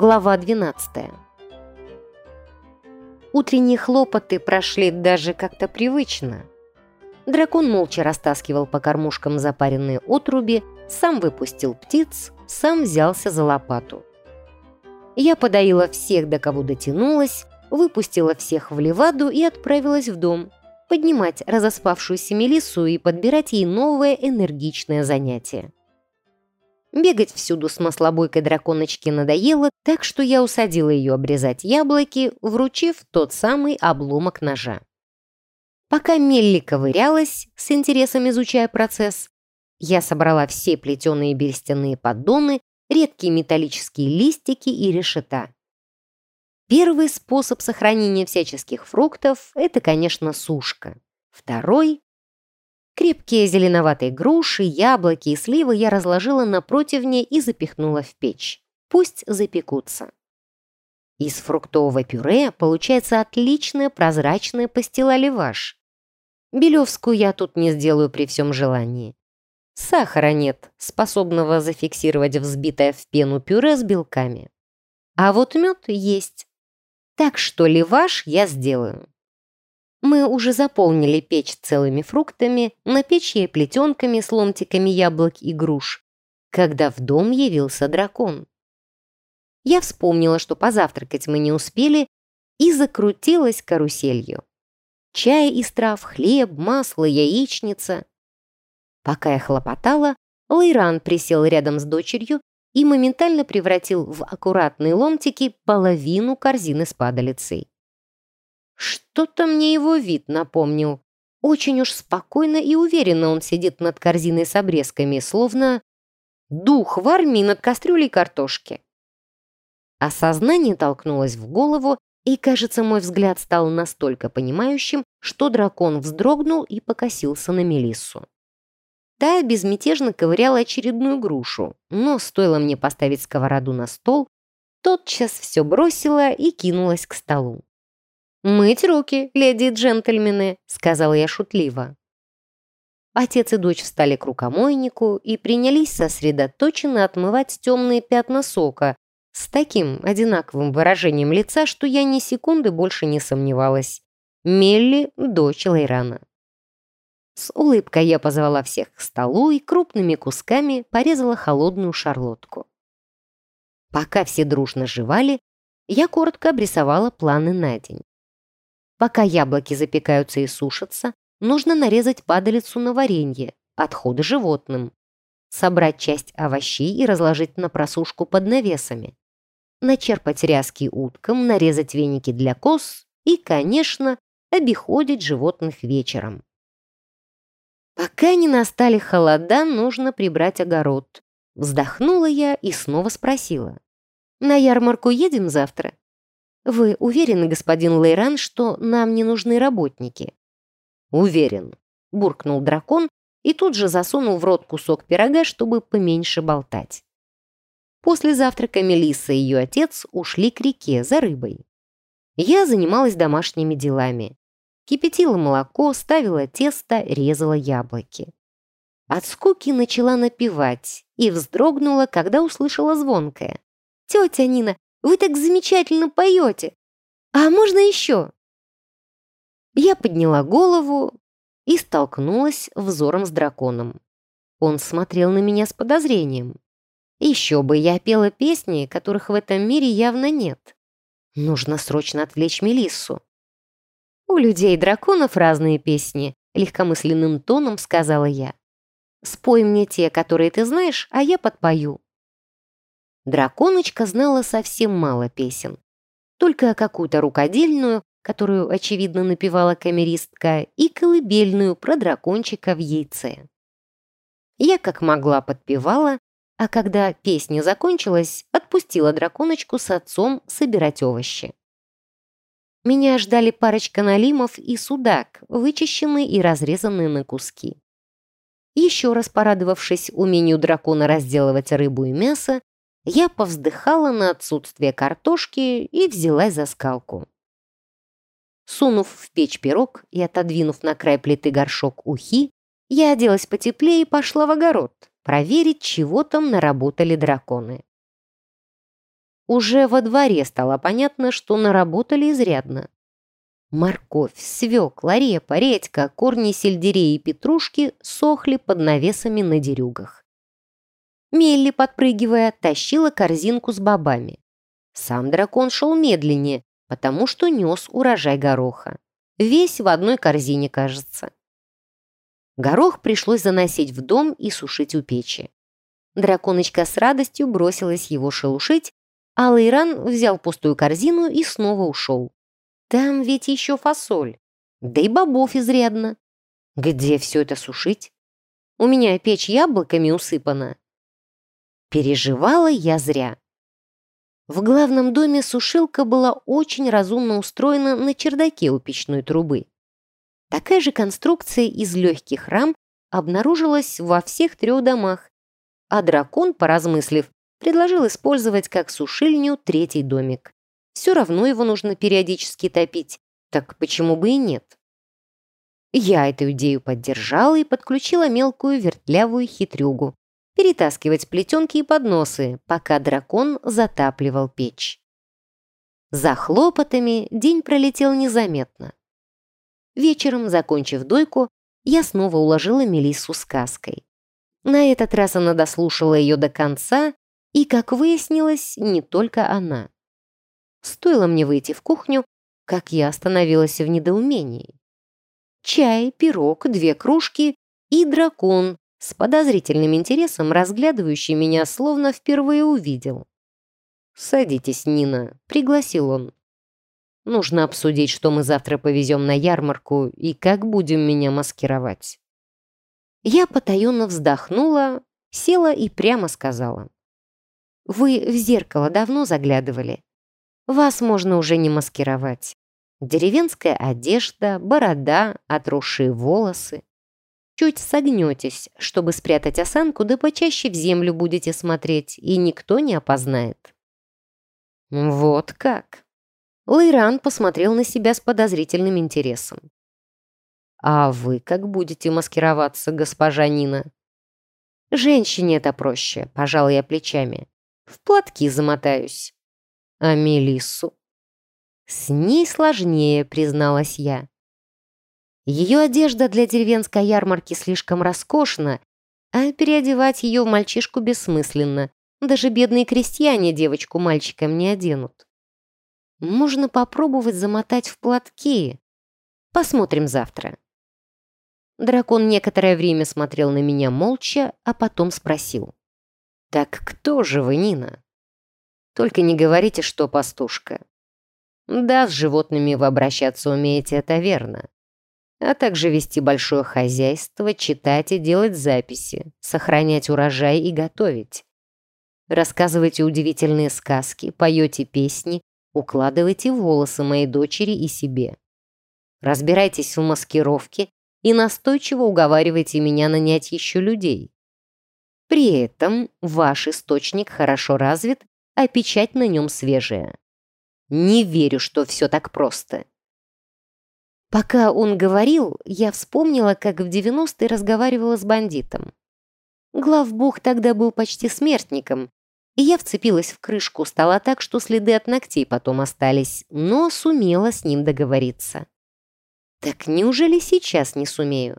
Глава 12. Утренние хлопоты прошли даже как-то привычно. Дракон молча растаскивал по кормушкам запаренные отруби, сам выпустил птиц, сам взялся за лопату. Я подоила всех, до кого дотянулась, выпустила всех в леваду и отправилась в дом, поднимать разоспавшуюся Мелиссу и подбирать ей новое энергичное занятие. Бегать всюду с маслобойкой драконочки надоело, так что я усадила ее обрезать яблоки, вручив тот самый обломок ножа. Пока Мелли ковырялась, с интересом изучая процесс, я собрала все плетеные берестяные поддоны, редкие металлические листики и решета. Первый способ сохранения всяческих фруктов – это, конечно, сушка. Второй Крепкие зеленоватые груши, яблоки и сливы я разложила на противне и запихнула в печь. Пусть запекутся. Из фруктового пюре получается отличная прозрачная пастила-леваш. Белевскую я тут не сделаю при всем желании. Сахара нет, способного зафиксировать взбитое в пену пюре с белками. А вот мед есть. Так что леваш я сделаю. Мы уже заполнили печь целыми фруктами, на печь ей плетенками с ломтиками яблок и груш, когда в дом явился дракон. Я вспомнила, что позавтракать мы не успели, и закрутилась каруселью. Чай из трав, хлеб, масло, яичница. Пока я хлопотала, Лайран присел рядом с дочерью и моментально превратил в аккуратные ломтики половину корзины с падалицей. Что-то мне его вид напомнил. Очень уж спокойно и уверенно он сидит над корзиной с обрезками, словно дух в армии над кастрюлей картошки. Осознание толкнулось в голову, и, кажется, мой взгляд стал настолько понимающим, что дракон вздрогнул и покосился на Мелиссу. Та безмятежно ковыряла очередную грушу, но стоило мне поставить сковороду на стол, тотчас все бросила и кинулась к столу. «Мыть руки, леди и джентльмены», — сказала я шутливо. Отец и дочь встали к рукомойнику и принялись сосредоточенно отмывать темные пятна сока с таким одинаковым выражением лица, что я ни секунды больше не сомневалась. Мелли — дочь Лейрана. С улыбкой я позвала всех к столу и крупными кусками порезала холодную шарлотку. Пока все дружно жевали, я коротко обрисовала планы на день. Пока яблоки запекаются и сушатся, нужно нарезать падалицу на варенье, отходы животным. Собрать часть овощей и разложить на просушку под навесами. Начерпать ряски уткам, нарезать веники для коз и, конечно, обиходить животных вечером. Пока не настали холода, нужно прибрать огород. Вздохнула я и снова спросила. «На ярмарку едем завтра?» «Вы уверены, господин Лейран, что нам не нужны работники?» «Уверен», — буркнул дракон и тут же засунул в рот кусок пирога, чтобы поменьше болтать. После завтрака Мелисса и ее отец ушли к реке за рыбой. Я занималась домашними делами. Кипятила молоко, ставила тесто, резала яблоки. От скуки начала напевать и вздрогнула, когда услышала звонкое. «Тетя Нина, вы так замечательно поете! А можно еще?» Я подняла голову и столкнулась взором с драконом. Он смотрел на меня с подозрением. Еще бы я пела песни, которых в этом мире явно нет. Нужно срочно отвлечь Мелиссу. «У людей и драконов разные песни», — легкомысленным тоном сказала я. «Спой мне те, которые ты знаешь, а я подпою». Драконочка знала совсем мало песен. Только какую-то рукодельную, которую, очевидно, напевала камеристка, и колыбельную про дракончика в яйце. Я как могла подпевала, а когда песня закончилась, отпустила драконочку с отцом собирать овощи. Меня ждали парочка налимов и судак, вычищенные и разрезанные на куски. Еще раз порадовавшись умению дракона разделывать рыбу и мясо, я повздыхала на отсутствие картошки и взялась за скалку. Сунув в печь пирог и отодвинув на край плиты горшок ухи, я оделась потеплее и пошла в огород проверить, чего там наработали драконы. Уже во дворе стало понятно, что наработали изрядно. Морковь, свекла, репа, редька, корни сельдерея и петрушки сохли под навесами на дерюгах. Мелли, подпрыгивая, тащила корзинку с бобами. Сам дракон шел медленнее, потому что нес урожай гороха. Весь в одной корзине, кажется. Горох пришлось заносить в дом и сушить у печи. Драконочка с радостью бросилась его шелушить, а Лейран взял пустую корзину и снова ушел. Там ведь еще фасоль, да и бобов изрядно. Где все это сушить? У меня печь яблоками усыпана. Переживала я зря. В главном доме сушилка была очень разумно устроена на чердаке у печной трубы. Такая же конструкция из легких рам обнаружилась во всех трех домах, а дракон, поразмыслив, предложил использовать как сушильню третий домик. Все равно его нужно периодически топить, так почему бы и нет? Я эту идею поддержала и подключила мелкую вертлявую хитрюгу перетаскивать плетенки и подносы, пока дракон затапливал печь. За хлопотами день пролетел незаметно. Вечером, закончив дойку, я снова уложила Мелиссу сказкой. На этот раз она дослушала ее до конца, и, как выяснилось, не только она. Стоило мне выйти в кухню, как я остановилась в недоумении. Чай, пирог, две кружки и дракон с подозрительным интересом разглядывающий меня, словно впервые увидел. «Садитесь, Нина», — пригласил он. Нужно обсудить, что мы завтра повезем на ярмарку и как будем меня маскировать. Я потаенно вздохнула, села и прямо сказала. Вы в зеркало давно заглядывали. Вас можно уже не маскировать. Деревенская одежда, борода, отросшие волосы. Чуть согнетесь, чтобы спрятать осанку, да почаще в землю будете смотреть, и никто не опознает. Вот как. Лейран посмотрел на себя с подозрительным интересом. «А вы как будете маскироваться, госпожа Нина?» «Женщине это проще», — пожал я плечами. «В платки замотаюсь». «А Мелиссу?» «С ней сложнее», — призналась я. Ее одежда для деревенской ярмарки слишком роскошна, а переодевать ее в мальчишку бессмысленно. Даже бедные крестьяне девочку мальчикам не оденут. Можно попробовать замотать в платки. Посмотрим завтра. Дракон некоторое время смотрел на меня молча, а потом спросил. «Так кто же вы, Нина?» «Только не говорите, что пастушка». «Да, с животными вы обращаться умеете, это верно. А также вести большое хозяйство, читать и делать записи, сохранять урожай и готовить. Рассказывайте удивительные сказки, поете песни, Укладывайте волосы моей дочери и себе. Разбирайтесь в маскировке и настойчиво уговаривайте меня нанять еще людей. При этом ваш источник хорошо развит, а печать на нем свежая. Не верю, что все так просто. Пока он говорил, я вспомнила, как в 90-е разговаривала с бандитом. Главбух тогда был почти смертником, и я вцепилась в крышку стола так, что следы от ногтей потом остались, но сумела с ним договориться. Так неужели сейчас не сумею?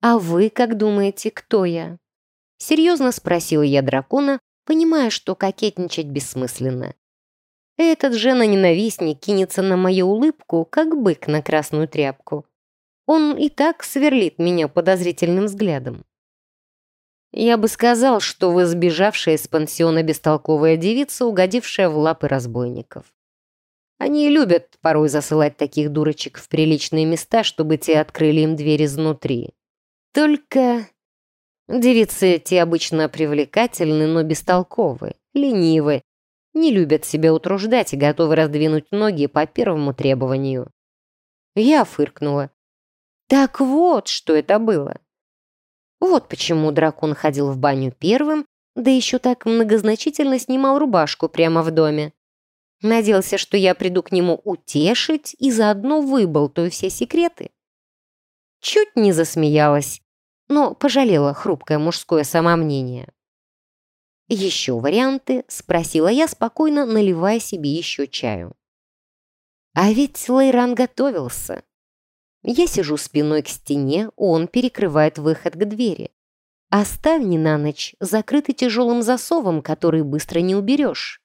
А вы как думаете, кто я? Серьезно спросила я дракона, понимая, что кокетничать бессмысленно. Этот жена-ненавистник кинется на мою улыбку, как бык на красную тряпку. Он и так сверлит меня подозрительным взглядом. Я бы сказал, что вы сбежавшая из пансиона бестолковая девица, угодившая в лапы разбойников. Они любят порой засылать таких дурочек в приличные места, чтобы те открыли им дверь изнутри. Только девицы те обычно привлекательны, но бестолковы, ленивы, не любят себя утруждать и готовы раздвинуть ноги по первому требованию. Я фыркнула. Так вот, что это было. Вот почему дракон ходил в баню первым, да еще так многозначительно снимал рубашку прямо в доме. Надеялся, что я приду к нему утешить и заодно выболтаю все секреты. Чуть не засмеялась, но пожалела хрупкое мужское самомнение. «Еще варианты?» — спросила я, спокойно наливая себе еще чаю. А ведь Лейран готовился. Я сижу спиной к стене, он перекрывает выход к двери. А ставни на ночь закрыты тяжелым засовом, который быстро не уберешь.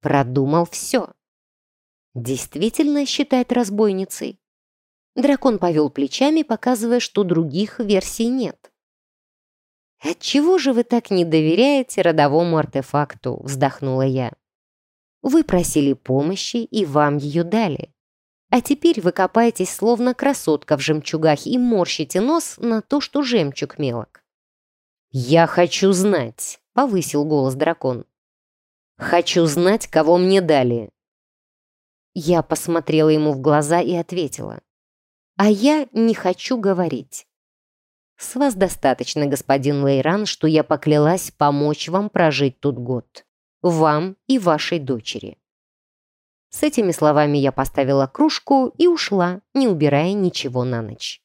Продумал все. Действительно считает разбойницей. Дракон повел плечами, показывая, что других версий нет. «Отчего же вы так не доверяете родовому артефакту?» – вздохнула я. «Вы просили помощи, и вам ее дали. А теперь вы копаетесь, словно красотка в жемчугах, и морщите нос на то, что жемчуг мелок». «Я хочу знать», — повысил голос дракон. «Хочу знать, кого мне дали». Я посмотрела ему в глаза и ответила. «А я не хочу говорить». «С вас достаточно, господин Лейран, что я поклялась помочь вам прожить тут год. Вам и вашей дочери». С этими словами я поставила кружку и ушла, не убирая ничего на ночь.